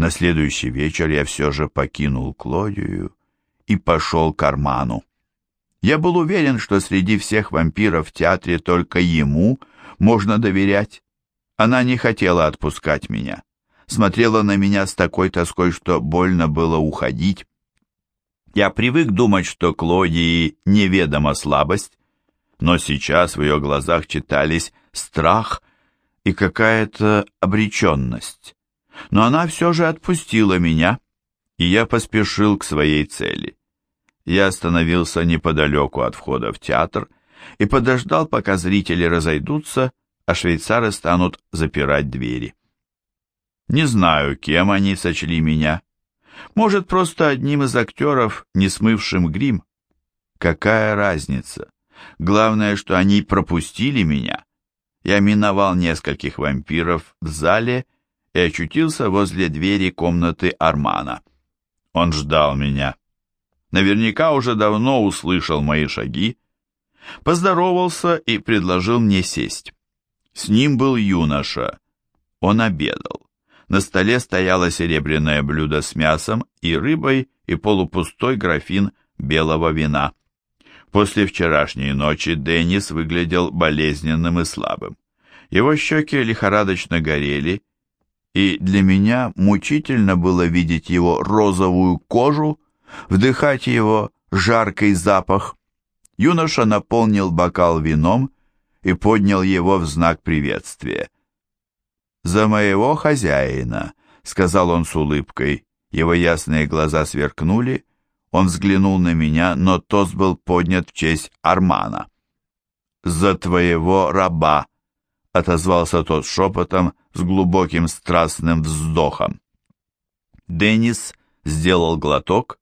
На следующий вечер я все же покинул Клодию и пошел к Арману. Я был уверен, что среди всех вампиров в театре только ему можно доверять. Она не хотела отпускать меня. Смотрела на меня с такой тоской, что больно было уходить. Я привык думать, что Клодии неведома слабость, но сейчас в ее глазах читались страх и какая-то обреченность. Но она все же отпустила меня, и я поспешил к своей цели. Я остановился неподалеку от входа в театр и подождал, пока зрители разойдутся, а швейцары станут запирать двери. Не знаю, кем они сочли меня. Может, просто одним из актеров, не смывшим грим. Какая разница? Главное, что они пропустили меня. Я миновал нескольких вампиров в зале и очутился возле двери комнаты Армана. Он ждал меня. Наверняка уже давно услышал мои шаги, поздоровался и предложил мне сесть. С ним был юноша. Он обедал. На столе стояло серебряное блюдо с мясом и рыбой и полупустой графин белого вина. После вчерашней ночи Деннис выглядел болезненным и слабым. Его щеки лихорадочно горели, и для меня мучительно было видеть его розовую кожу, вдыхать его жаркий запах. Юноша наполнил бокал вином и поднял его в знак приветствия. «За моего хозяина», — сказал он с улыбкой. Его ясные глаза сверкнули, он взглянул на меня, но тост был поднят в честь Армана. «За твоего раба!» — отозвался тот шепотом с глубоким страстным вздохом. Деннис сделал глоток.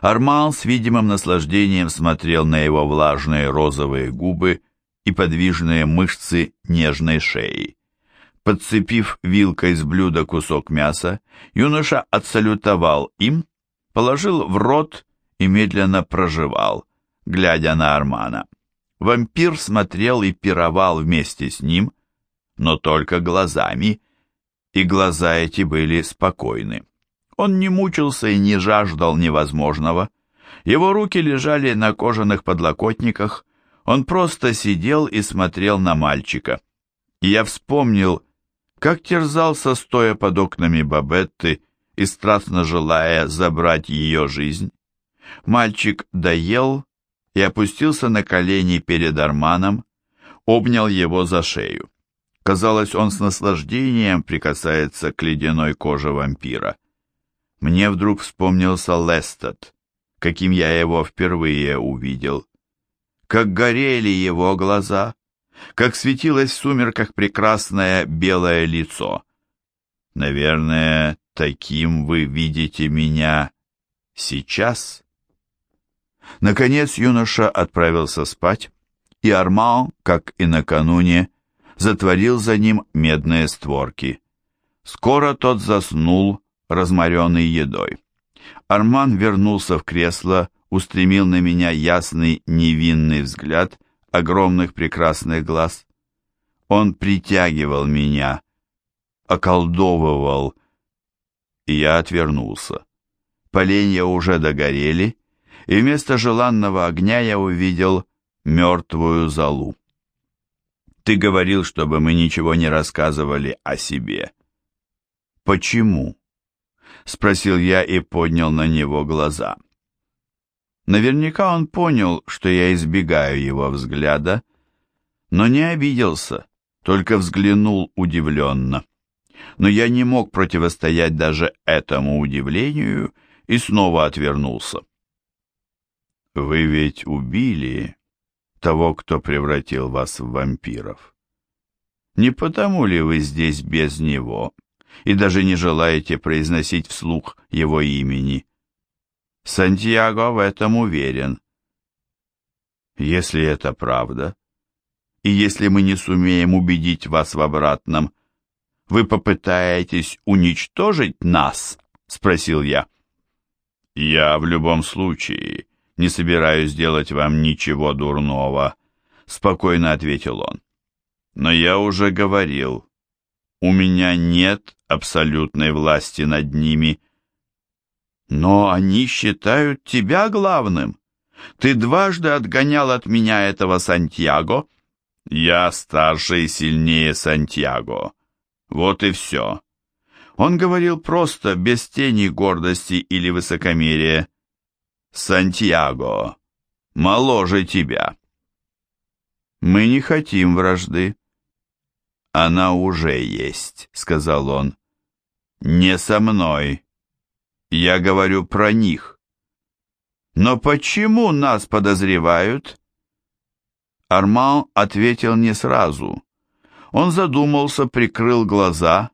Арман с видимым наслаждением смотрел на его влажные розовые губы и подвижные мышцы нежной шеи. Подцепив вилкой с блюда кусок мяса, юноша отсалютовал им положил в рот и медленно проживал, глядя на Армана. Вампир смотрел и пировал вместе с ним, но только глазами, и глаза эти были спокойны. Он не мучился и не жаждал невозможного. Его руки лежали на кожаных подлокотниках, он просто сидел и смотрел на мальчика. И я вспомнил, как терзался, стоя под окнами Бабетты, и страстно желая забрать ее жизнь. Мальчик доел и опустился на колени перед Арманом, обнял его за шею. Казалось, он с наслаждением прикасается к ледяной коже вампира. Мне вдруг вспомнился Лестед, каким я его впервые увидел. Как горели его глаза, как светилось в сумерках прекрасное белое лицо. Наверное, таким вы видите меня сейчас? Наконец юноша отправился спать, и Арман, как и накануне, затворил за ним медные створки. Скоро тот заснул, разморенный едой. Арман вернулся в кресло, устремил на меня ясный невинный взгляд огромных прекрасных глаз. Он притягивал меня, околдовывал, и я отвернулся. Поленья уже догорели, и вместо желанного огня я увидел мертвую залу. Ты говорил, чтобы мы ничего не рассказывали о себе. Почему? Спросил я и поднял на него глаза. Наверняка он понял, что я избегаю его взгляда, но не обиделся, только взглянул удивленно но я не мог противостоять даже этому удивлению и снова отвернулся. «Вы ведь убили того, кто превратил вас в вампиров. Не потому ли вы здесь без него и даже не желаете произносить вслух его имени?» Сантьяго в этом уверен. Если это правда, и если мы не сумеем убедить вас в обратном, вы попытаетесь уничтожить нас?» — спросил я. «Я в любом случае не собираюсь делать вам ничего дурного», — спокойно ответил он. «Но я уже говорил, У меня нет абсолютной власти над ними. Но они считают тебя главным. Ты дважды отгонял от меня этого Сантьяго. Я старше и сильнее Сантьяго. Вот и все. Он говорил просто, без тени гордости или высокомерия. Сантьяго, моложе тебя. Мы не хотим вражды. Она уже есть, сказал он. Не со мной. Я говорю про них. Но почему нас подозревают? Арман ответил не сразу. Он задумался, прикрыл глаза,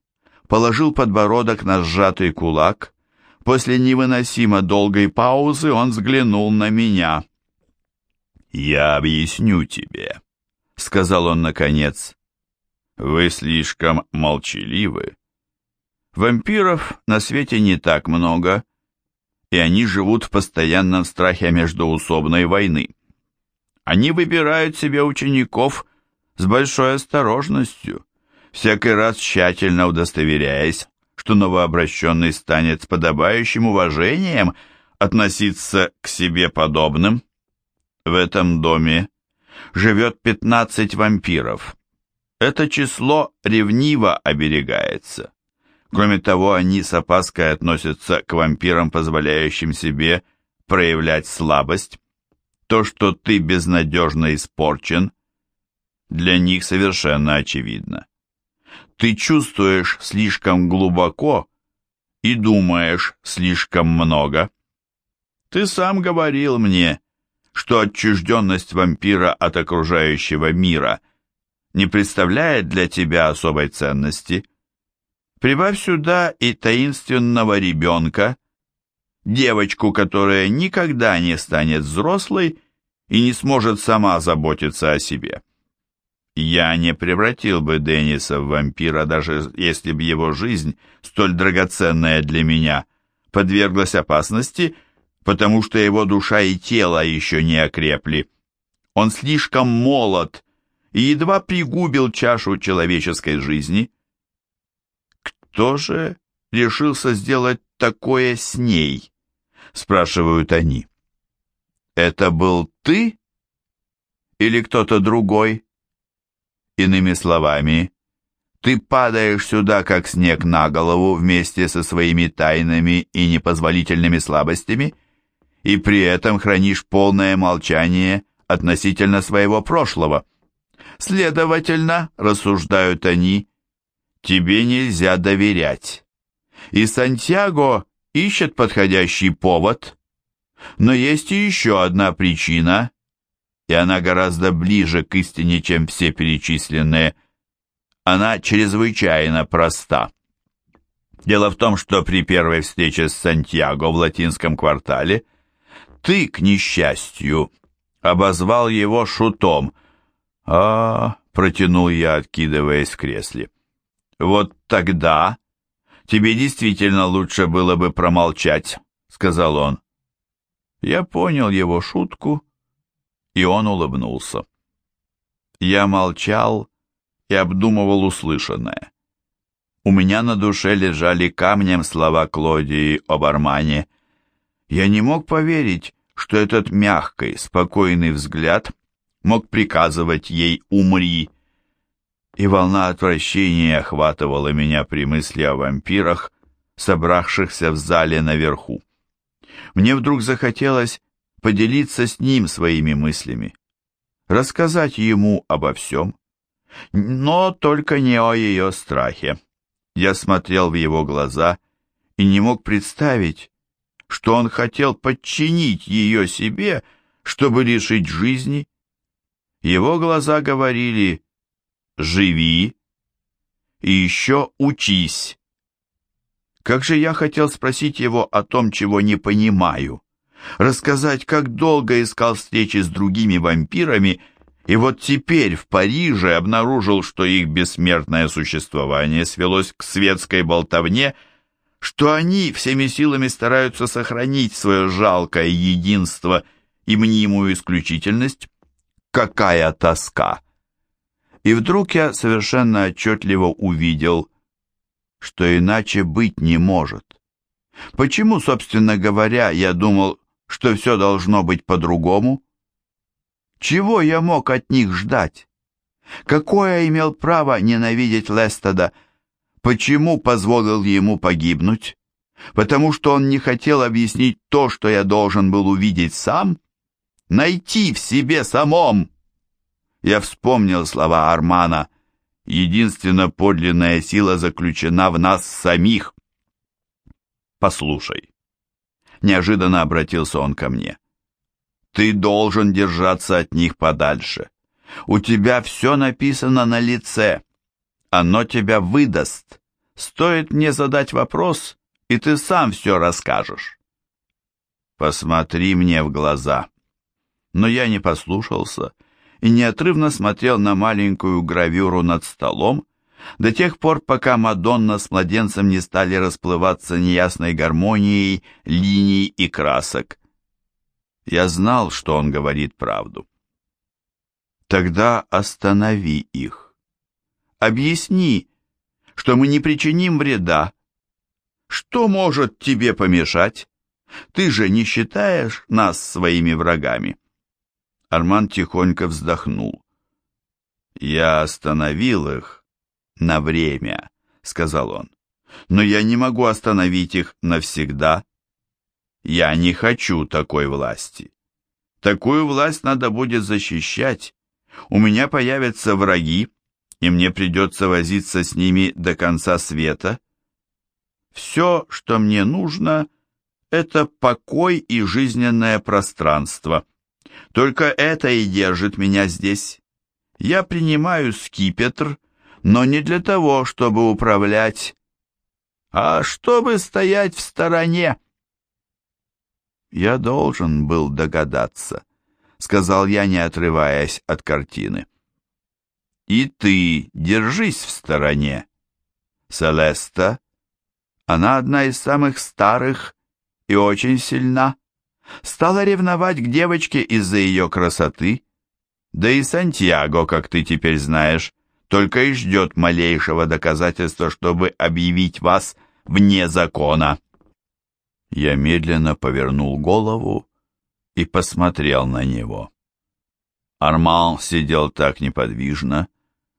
положил подбородок на сжатый кулак. После невыносимо долгой паузы он взглянул на меня. «Я объясню тебе», — сказал он наконец. «Вы слишком молчаливы. Вампиров на свете не так много, и они живут в постоянном страхе междоусобной войны. Они выбирают себе учеников с большой осторожностью, всякий раз тщательно удостоверяясь, что новообращенный станет с подобающим уважением относиться к себе подобным. В этом доме живет 15 вампиров. Это число ревниво оберегается. Кроме того, они с опаской относятся к вампирам, позволяющим себе проявлять слабость. То, что ты безнадежно испорчен, для них совершенно очевидно. Ты чувствуешь слишком глубоко и думаешь слишком много. Ты сам говорил мне, что отчужденность вампира от окружающего мира не представляет для тебя особой ценности. Прибавь сюда и таинственного ребенка, девочку, которая никогда не станет взрослой и не сможет сама заботиться о себе. Я не превратил бы Денниса в вампира, даже если бы его жизнь, столь драгоценная для меня, подверглась опасности, потому что его душа и тело еще не окрепли. Он слишком молод и едва пригубил чашу человеческой жизни. Кто же решился сделать такое с ней? Спрашивают они. Это был ты или кто-то другой? Иными словами, ты падаешь сюда, как снег на голову, вместе со своими тайнами и непозволительными слабостями, и при этом хранишь полное молчание относительно своего прошлого. Следовательно, рассуждают они, тебе нельзя доверять. И Сантьяго ищет подходящий повод. Но есть и еще одна причина, и она гораздо ближе к истине, чем все перечисленные. Она чрезвычайно проста. Дело в том, что при первой встрече с Сантьяго в латинском квартале ты, к несчастью, обозвал его шутом. а, протянул я, откидываясь в кресле. «Вот тогда тебе действительно лучше было бы промолчать», — сказал он. Я понял его шутку и он улыбнулся. Я молчал и обдумывал услышанное. У меня на душе лежали камнем слова Клодии об Армане. Я не мог поверить, что этот мягкий, спокойный взгляд мог приказывать ей «умри». И волна отвращения охватывала меня при мысли о вампирах, собравшихся в зале наверху. Мне вдруг захотелось поделиться с ним своими мыслями, рассказать ему обо всем, но только не о ее страхе. Я смотрел в его глаза и не мог представить, что он хотел подчинить ее себе, чтобы решить жизни. Его глаза говорили «Живи» и еще «Учись». Как же я хотел спросить его о том, чего не понимаю рассказать, как долго искал встречи с другими вампирами, и вот теперь в Париже обнаружил, что их бессмертное существование свелось к светской болтовне, что они всеми силами стараются сохранить свое жалкое единство и мнимую исключительность. Какая тоска! И вдруг я совершенно отчетливо увидел, что иначе быть не может. Почему, собственно говоря, я думал, что все должно быть по-другому? Чего я мог от них ждать? Какое имел право ненавидеть Лестода? Почему позволил ему погибнуть? Потому что он не хотел объяснить то, что я должен был увидеть сам? Найти в себе самом? Я вспомнил слова Армана. Единственно подлинная сила заключена в нас самих. Послушай. Неожиданно обратился он ко мне. Ты должен держаться от них подальше. У тебя все написано на лице. Оно тебя выдаст. Стоит мне задать вопрос, и ты сам все расскажешь. Посмотри мне в глаза. Но я не послушался и неотрывно смотрел на маленькую гравюру над столом, до тех пор, пока Мадонна с младенцем не стали расплываться неясной гармонией линий и красок. Я знал, что он говорит правду. Тогда останови их. Объясни, что мы не причиним вреда. Что может тебе помешать? Ты же не считаешь нас своими врагами? Арман тихонько вздохнул. «Я остановил их на время», — сказал он. «Но я не могу остановить их навсегда. Я не хочу такой власти. Такую власть надо будет защищать. У меня появятся враги, и мне придется возиться с ними до конца света. Все, что мне нужно, это покой и жизненное пространство». Только это и держит меня здесь. Я принимаю скипетр, но не для того, чтобы управлять, а чтобы стоять в стороне. Я должен был догадаться, сказал я, не отрываясь от картины. И ты держись в стороне. Селеста, она одна из самых старых и очень сильна стала ревновать к девочке из-за ее красоты. Да и Сантьяго, как ты теперь знаешь, только и ждет малейшего доказательства, чтобы объявить вас вне закона. Я медленно повернул голову и посмотрел на него. Арман сидел так неподвижно,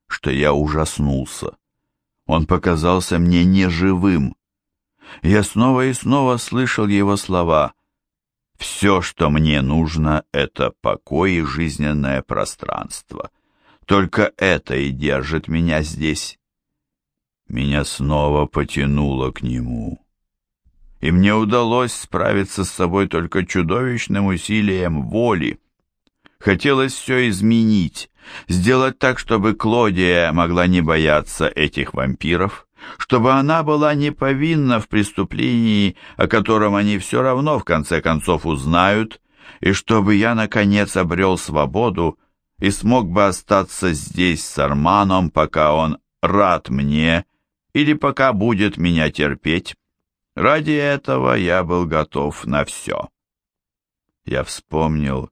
что я ужаснулся. Он показался мне неживым. Я снова и снова слышал его слова все, что мне нужно, это покой и жизненное пространство. Только это и держит меня здесь. Меня снова потянуло к нему. И мне удалось справиться с собой только чудовищным усилием воли. Хотелось все изменить, сделать так, чтобы Клодия могла не бояться этих вампиров, чтобы она была не повинна в преступлении, о котором они все равно в конце концов узнают, и чтобы я, наконец, обрел свободу и смог бы остаться здесь с Арманом, пока он рад мне или пока будет меня терпеть. Ради этого я был готов на все. Я вспомнил,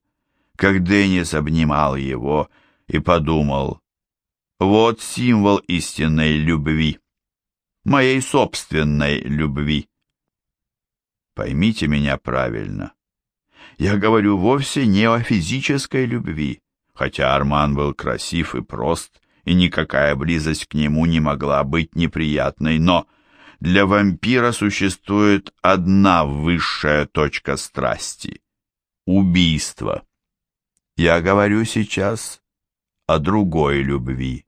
как Деннис обнимал его, и подумал, вот символ истинной любви моей собственной любви. Поймите меня правильно. Я говорю вовсе не о физической любви, хотя Арман был красив и прост, и никакая близость к нему не могла быть неприятной, но для вампира существует одна высшая точка страсти — убийство. Я говорю сейчас о другой любви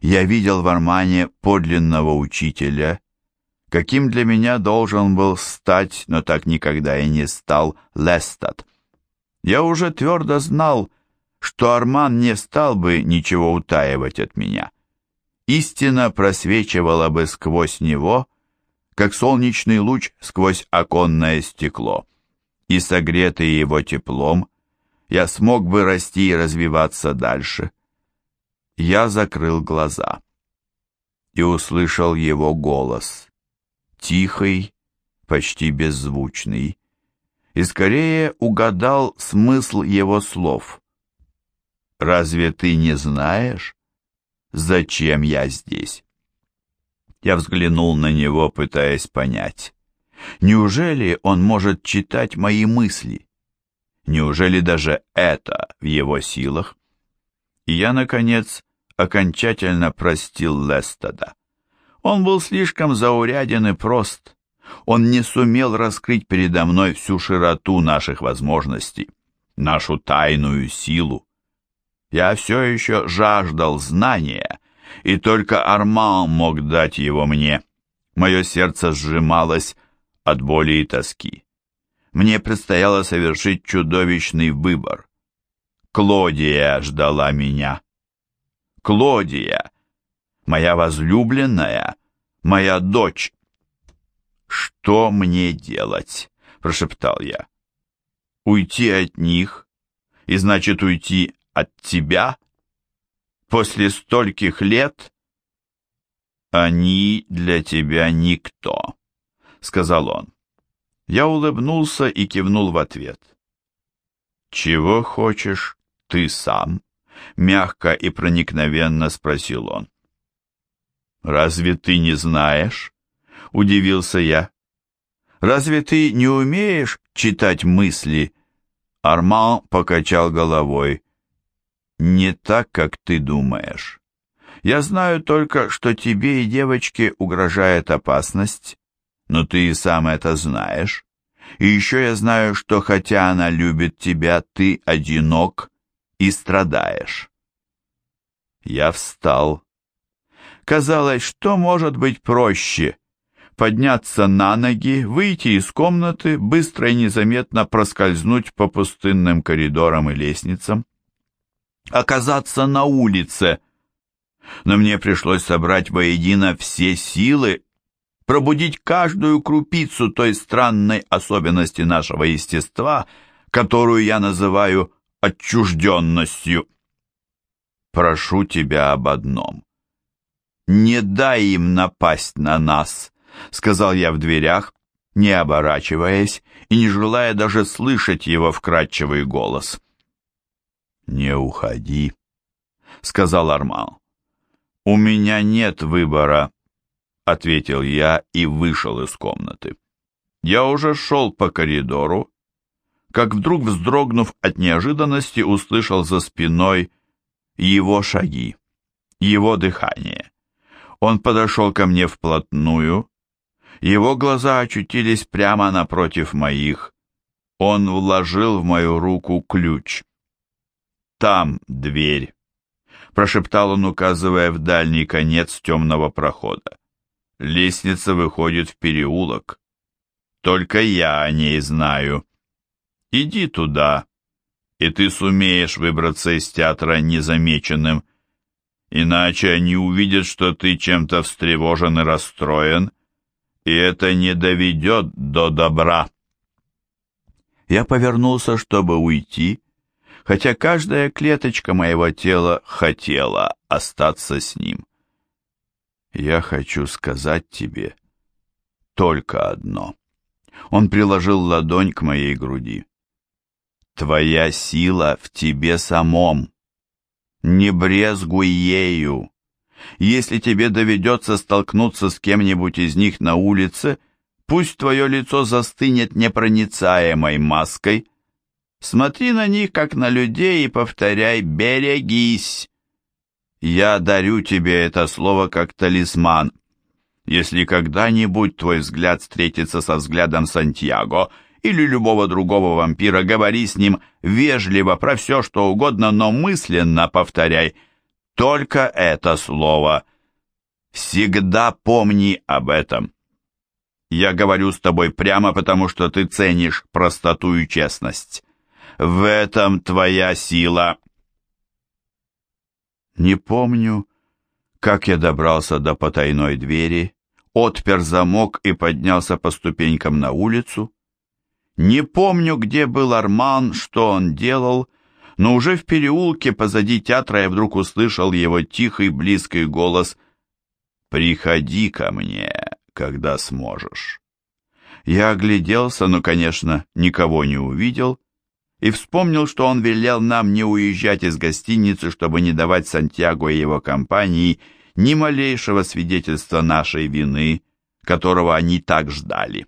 я видел в Армане подлинного учителя, каким для меня должен был стать, но так никогда и не стал, Лестад. Я уже твердо знал, что Арман не стал бы ничего утаивать от меня. Истина просвечивала бы сквозь него, как солнечный луч сквозь оконное стекло, и, согретый его теплом, я смог бы расти и развиваться дальше. Я закрыл глаза и услышал его голос, тихий, почти беззвучный, и скорее угадал смысл его слов. «Разве ты не знаешь, зачем я здесь?» Я взглянул на него, пытаясь понять. Неужели он может читать мои мысли? Неужели даже это в его силах? И я, наконец, окончательно простил Лестода. Он был слишком зауряден и прост. Он не сумел раскрыть передо мной всю широту наших возможностей, нашу тайную силу. Я все еще жаждал знания, и только Арман мог дать его мне. Мое сердце сжималось от боли и тоски. Мне предстояло совершить чудовищный выбор. Клодия ждала меня. Клодия, моя возлюбленная, моя дочь. «Что мне делать?» — прошептал я. «Уйти от них, и значит уйти от тебя? После стольких лет?» «Они для тебя никто», — сказал он. Я улыбнулся и кивнул в ответ. «Чего хочешь ты сам?» — мягко и проникновенно спросил он. «Разве ты не знаешь?» — удивился я. «Разве ты не умеешь читать мысли?» Арман покачал головой. «Не так, как ты думаешь. Я знаю только, что тебе и девочке угрожает опасность, но ты и сам это знаешь. И еще я знаю, что хотя она любит тебя, ты одинок и страдаешь». Я встал. Казалось, что может быть проще — подняться на ноги, выйти из комнаты, быстро и незаметно проскользнуть по пустынным коридорам и лестницам, оказаться на улице. Но мне пришлось собрать воедино все силы, пробудить каждую крупицу той странной особенности нашего естества, которую я называю отчужденностью. Прошу тебя об одном. Не дай им напасть на нас, — сказал я в дверях, не оборачиваясь и не желая даже слышать его вкрадчивый голос. «Не уходи», — сказал Арман. «У меня нет выбора», — ответил я и вышел из комнаты. Я уже шел по коридору, как вдруг, вздрогнув от неожиданности, услышал за спиной его шаги, его дыхание. Он подошел ко мне вплотную, его глаза очутились прямо напротив моих. Он вложил в мою руку ключ. «Там дверь», — прошептал он, указывая в дальний конец темного прохода. «Лестница выходит в переулок. Только я о ней знаю. Иди туда, и ты сумеешь выбраться из театра незамеченным. Иначе они увидят, что ты чем-то встревожен и расстроен, и это не доведет до добра. Я повернулся, чтобы уйти, хотя каждая клеточка моего тела хотела остаться с ним. Я хочу сказать тебе только одно. Он приложил ладонь к моей груди. Твоя сила в тебе самом. Не брезгуй ею. Если тебе доведется столкнуться с кем-нибудь из них на улице, пусть твое лицо застынет непроницаемой маской. Смотри на них, как на людей, и повторяй «берегись». Я дарю тебе это слово как талисман. Если когда-нибудь твой взгляд встретится со взглядом Сантьяго или любого другого вампира, говори с ним вежливо про все, что угодно, но мысленно повторяй – только это слово. Всегда помни об этом. Я говорю с тобой прямо потому, что ты ценишь простоту и честность. В этом твоя сила. Не помню, как я добрался до потайной двери, отпер замок и поднялся по ступенькам на улицу. Не помню, где был Арман, что он делал, но уже в переулке позади театра я вдруг услышал его тихий близкий голос «Приходи ко мне, когда сможешь». Я огляделся, но, конечно, никого не увидел, и вспомнил, что он велел нам не уезжать из гостиницы, чтобы не давать Сантьяго и его компании ни малейшего свидетельства нашей вины, которого они так ждали.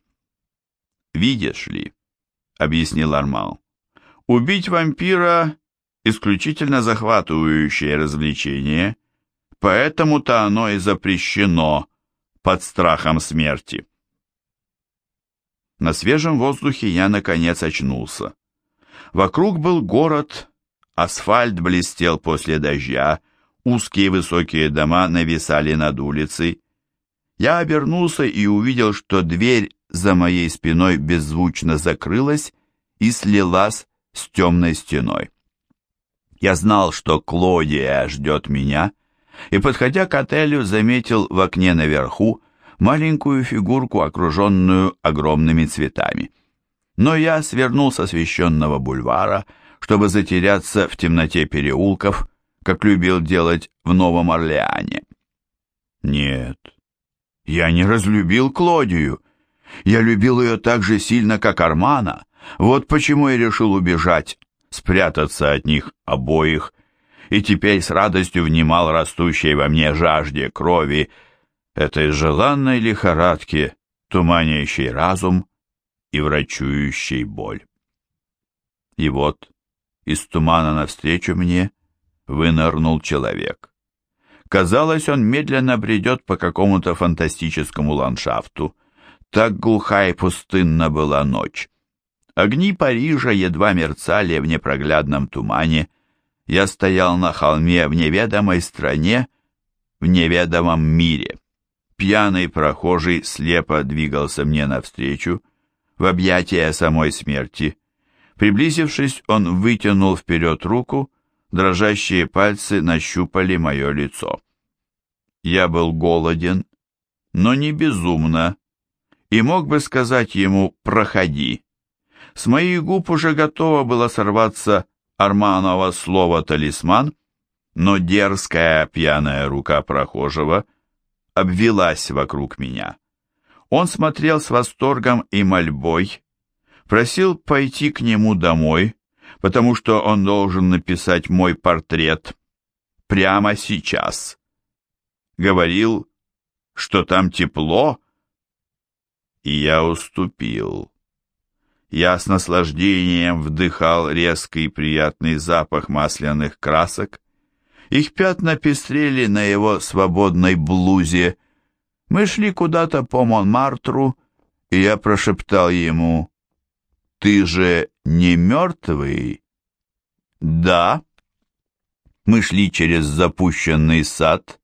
«Видишь ли», — объяснил Армал, — «убить вампира — исключительно захватывающее развлечение, поэтому-то оно и запрещено под страхом смерти». На свежем воздухе я, наконец, очнулся. Вокруг был город, асфальт блестел после дождя, узкие высокие дома нависали над улицей. Я обернулся и увидел, что дверь за моей спиной беззвучно закрылась и слилась с темной стеной. Я знал, что Клодия ждет меня, и, подходя к отелю, заметил в окне наверху маленькую фигурку, окруженную огромными цветами. Но я свернул с освещенного бульвара, чтобы затеряться в темноте переулков, как любил делать в Новом Орлеане. Нет, я не разлюбил Клодию. Я любил ее так же сильно, как Армана. Вот почему я решил убежать, спрятаться от них обоих, и теперь с радостью внимал растущей во мне жажде крови, этой желанной лихорадке, туманящей разум и врачующей боль. И вот из тумана навстречу мне вынырнул человек. Казалось, он медленно бредет по какому-то фантастическому ландшафту. Так глуха и пустынна была ночь. Огни Парижа едва мерцали в непроглядном тумане. Я стоял на холме в неведомой стране, в неведомом мире. Пьяный прохожий слепо двигался мне навстречу, в объятия самой смерти. Приблизившись, он вытянул вперед руку, дрожащие пальцы нащупали мое лицо. Я был голоден, но не безумно, и мог бы сказать ему «проходи». С моих губ уже готово было сорваться Арманова слово «талисман», но дерзкая пьяная рука прохожего — обвелась вокруг меня. Он смотрел с восторгом и мольбой, просил пойти к нему домой, потому что он должен написать мой портрет прямо сейчас. Говорил, что там тепло, и я уступил. Я с наслаждением вдыхал резкий приятный запах масляных красок, их пятна пестрели на его свободной блузе. Мы шли куда-то по Монмартру, и я прошептал ему, «Ты же не мертвый?» «Да». Мы шли через запущенный сад,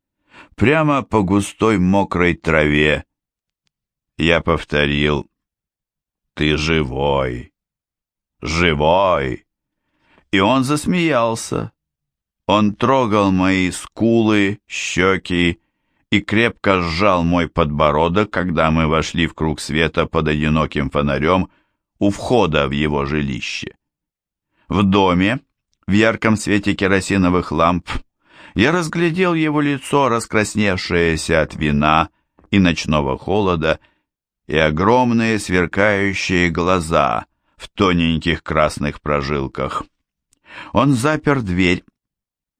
прямо по густой мокрой траве. Я повторил, «Ты живой, живой!» И он засмеялся. Он трогал мои скулы, щеки и крепко сжал мой подбородок, когда мы вошли в круг света под одиноким фонарем у входа в его жилище. В доме, в ярком свете керосиновых ламп, я разглядел его лицо, раскрасневшееся от вина и ночного холода, и огромные сверкающие глаза в тоненьких красных прожилках. Он запер дверь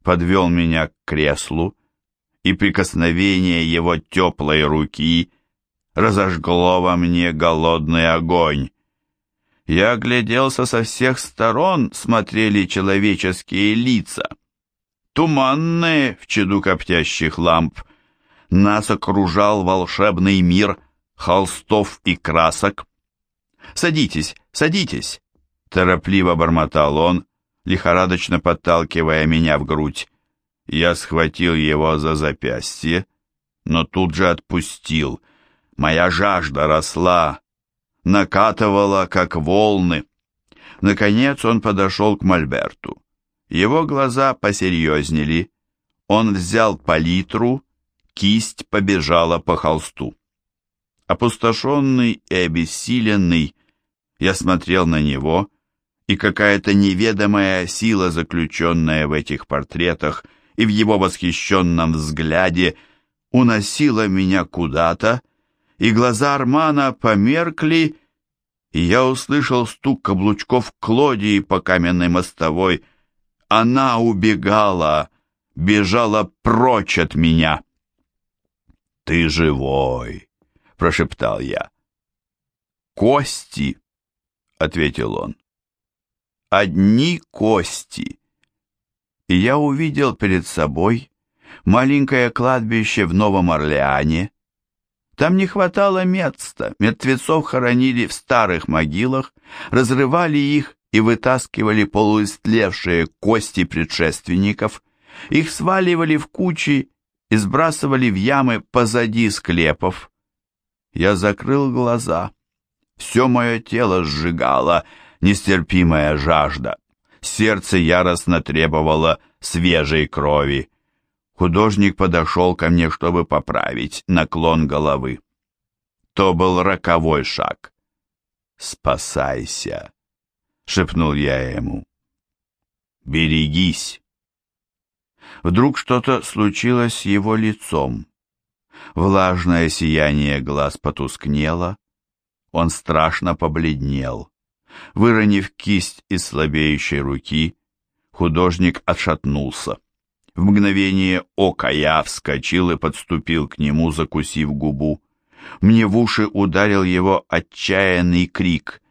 подвел меня к креслу, и прикосновение его теплой руки разожгло во мне голодный огонь. Я огляделся со всех сторон, смотрели человеческие лица. Туманные в чаду коптящих ламп. Нас окружал волшебный мир холстов и красок. «Садитесь, садитесь!» — торопливо бормотал он, лихорадочно подталкивая меня в грудь. Я схватил его за запястье, но тут же отпустил. Моя жажда росла, накатывала, как волны. Наконец он подошел к Мольберту. Его глаза посерьезнели. Он взял палитру, кисть побежала по холсту. Опустошенный и обессиленный, я смотрел на него и какая-то неведомая сила, заключенная в этих портретах и в его восхищенном взгляде, уносила меня куда-то, и глаза Армана померкли, и я услышал стук каблучков Клодии по каменной мостовой. Она убегала, бежала прочь от меня. «Ты живой!» — прошептал я. «Кости!» — ответил он. «Одни кости!» И я увидел перед собой маленькое кладбище в Новом Орлеане. Там не хватало места, мертвецов хоронили в старых могилах, разрывали их и вытаскивали полуистлевшие кости предшественников. Их сваливали в кучи и сбрасывали в ямы позади склепов. Я закрыл глаза. Все мое тело сжигало нестерпимая жажда. Сердце яростно требовало свежей крови. Художник подошел ко мне, чтобы поправить наклон головы. То был роковой шаг. «Спасайся!» — шепнул я ему. «Берегись!» Вдруг что-то случилось с его лицом. Влажное сияние глаз потускнело. Он страшно побледнел. Выронив кисть из слабеющей руки, художник отшатнулся. В мгновение ока я вскочил и подступил к нему, закусив губу. Мне в уши ударил его отчаянный крик.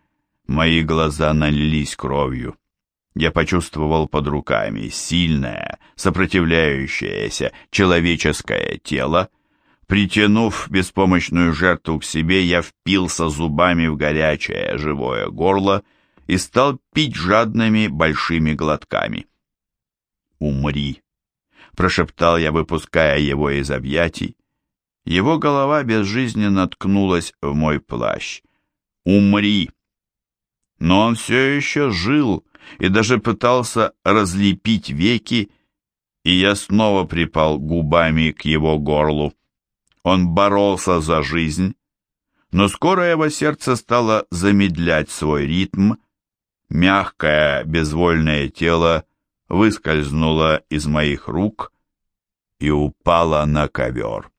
Мои глаза налились кровью. Я почувствовал под руками сильное, сопротивляющееся человеческое тело. Притянув беспомощную жертву к себе, я впился зубами в горячее живое горло и стал пить жадными большими глотками. «Умри!» — прошептал я, выпуская его из объятий. Его голова безжизненно ткнулась в мой плащ. «Умри!» Но он все еще жил, и даже пытался разлепить веки, и я снова припал губами к его горлу. Он боролся за жизнь, но скоро его сердце стало замедлять свой ритм, мягкое безвольное тело выскользнуло из моих рук и упало на ковер.